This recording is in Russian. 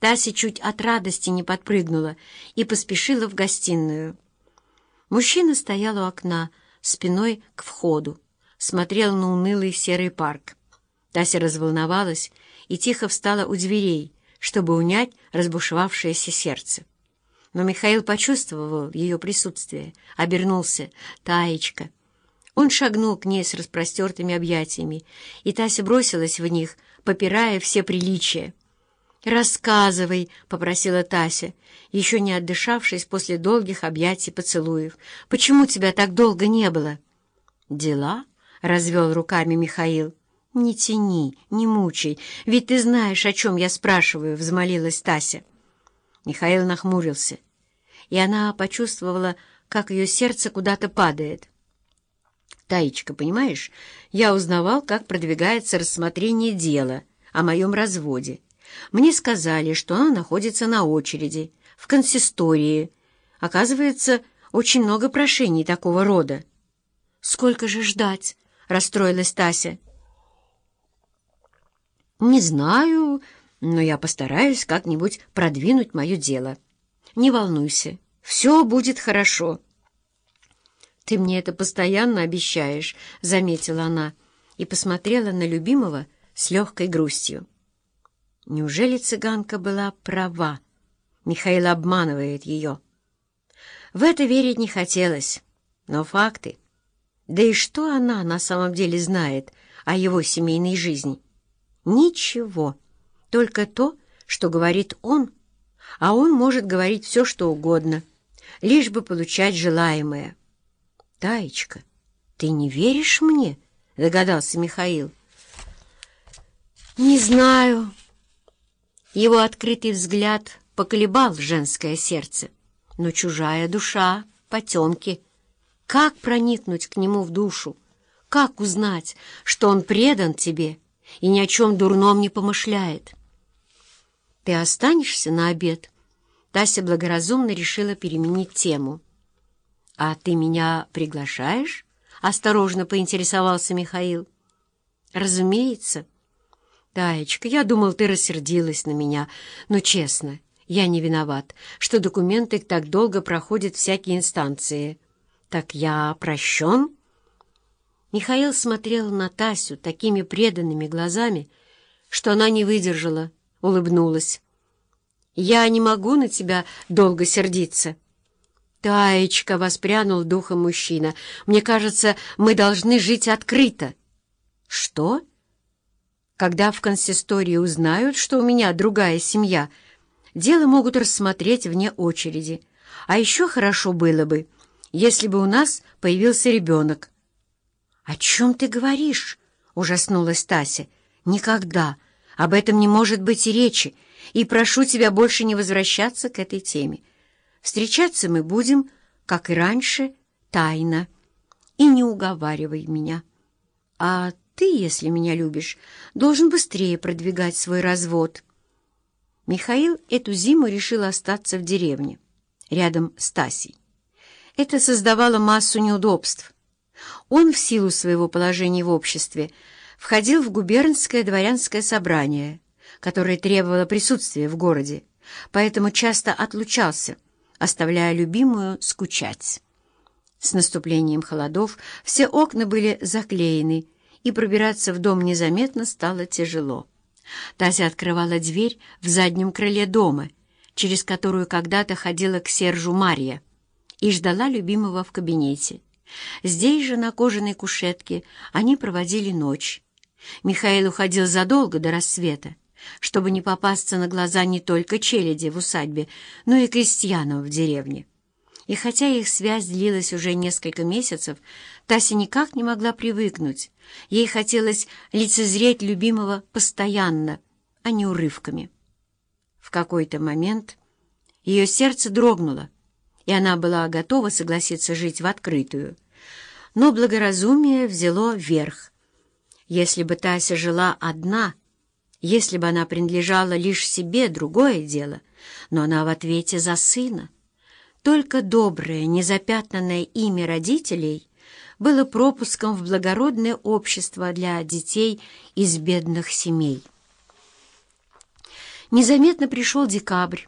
Тася чуть от радости не подпрыгнула и поспешила в гостиную. Мужчина стоял у окна, спиной к входу, смотрел на унылый серый парк. Тася разволновалась и тихо встала у дверей, чтобы унять разбушевавшееся сердце. Но Михаил почувствовал ее присутствие, обернулся. «Таечка!» Он шагнул к ней с распростертыми объятиями, и Тася бросилась в них, попирая все приличия. «Рассказывай», — попросила Тася, еще не отдышавшись после долгих объятий поцелуев. «Почему тебя так долго не было?» «Дела?» — развел руками Михаил. «Не тяни, не мучай, ведь ты знаешь, о чем я спрашиваю», — взмолилась Тася. Михаил нахмурился, и она почувствовала, как ее сердце куда-то падает. «Таечка, понимаешь, я узнавал, как продвигается рассмотрение дела о моем разводе. Мне сказали, что она находится на очереди, в консистории. Оказывается, очень много прошений такого рода». «Сколько же ждать?» — расстроилась Тася. «Не знаю, но я постараюсь как-нибудь продвинуть мое дело. Не волнуйся, все будет хорошо». «Ты мне это постоянно обещаешь», — заметила она и посмотрела на любимого с легкой грустью. Неужели цыганка была права? Михаил обманывает ее. В это верить не хотелось, но факты. Да и что она на самом деле знает о его семейной жизни? Ничего, только то, что говорит он, а он может говорить все, что угодно, лишь бы получать желаемое. «Таечка, ты не веришь мне?» — догадался Михаил. «Не знаю». Его открытый взгляд поколебал женское сердце, но чужая душа — потемки. Как проникнуть к нему в душу? Как узнать, что он предан тебе и ни о чем дурном не помышляет? «Ты останешься на обед?» Тася благоразумно решила переменить тему. «А ты меня приглашаешь?» — осторожно поинтересовался Михаил. «Разумеется». «Таечка, я думал, ты рассердилась на меня, но честно, я не виноват, что документы так долго проходят всякие инстанции. Так я прощен?» Михаил смотрел на Тасю такими преданными глазами, что она не выдержала, улыбнулась. «Я не могу на тебя долго сердиться». «Таечка!» — воспрянул духом мужчина. «Мне кажется, мы должны жить открыто». «Что?» «Когда в консистории узнают, что у меня другая семья, дело могут рассмотреть вне очереди. А еще хорошо было бы, если бы у нас появился ребенок». «О чем ты говоришь?» — ужаснулась Тася. «Никогда. Об этом не может быть и речи, и прошу тебя больше не возвращаться к этой теме». Встречаться мы будем, как и раньше, тайно. И не уговаривай меня. А ты, если меня любишь, должен быстрее продвигать свой развод. Михаил эту зиму решил остаться в деревне, рядом с Тасей. Это создавало массу неудобств. Он в силу своего положения в обществе входил в губернское дворянское собрание, которое требовало присутствия в городе, поэтому часто отлучался – оставляя любимую скучать. С наступлением холодов все окна были заклеены, и пробираться в дом незаметно стало тяжело. Тася открывала дверь в заднем крыле дома, через которую когда-то ходила к Сержу Марья, и ждала любимого в кабинете. Здесь же, на кожаной кушетке, они проводили ночь. Михаил уходил задолго до рассвета, чтобы не попасться на глаза не только челяди в усадьбе, но и крестьянам в деревне. И хотя их связь длилась уже несколько месяцев, Тася никак не могла привыкнуть. Ей хотелось лицезреть любимого постоянно, а не урывками. В какой-то момент ее сердце дрогнуло, и она была готова согласиться жить в открытую. Но благоразумие взяло верх. Если бы Тася жила одна — если бы она принадлежала лишь себе, другое дело, но она в ответе за сына. Только доброе, незапятнанное имя родителей было пропуском в благородное общество для детей из бедных семей. Незаметно пришел декабрь.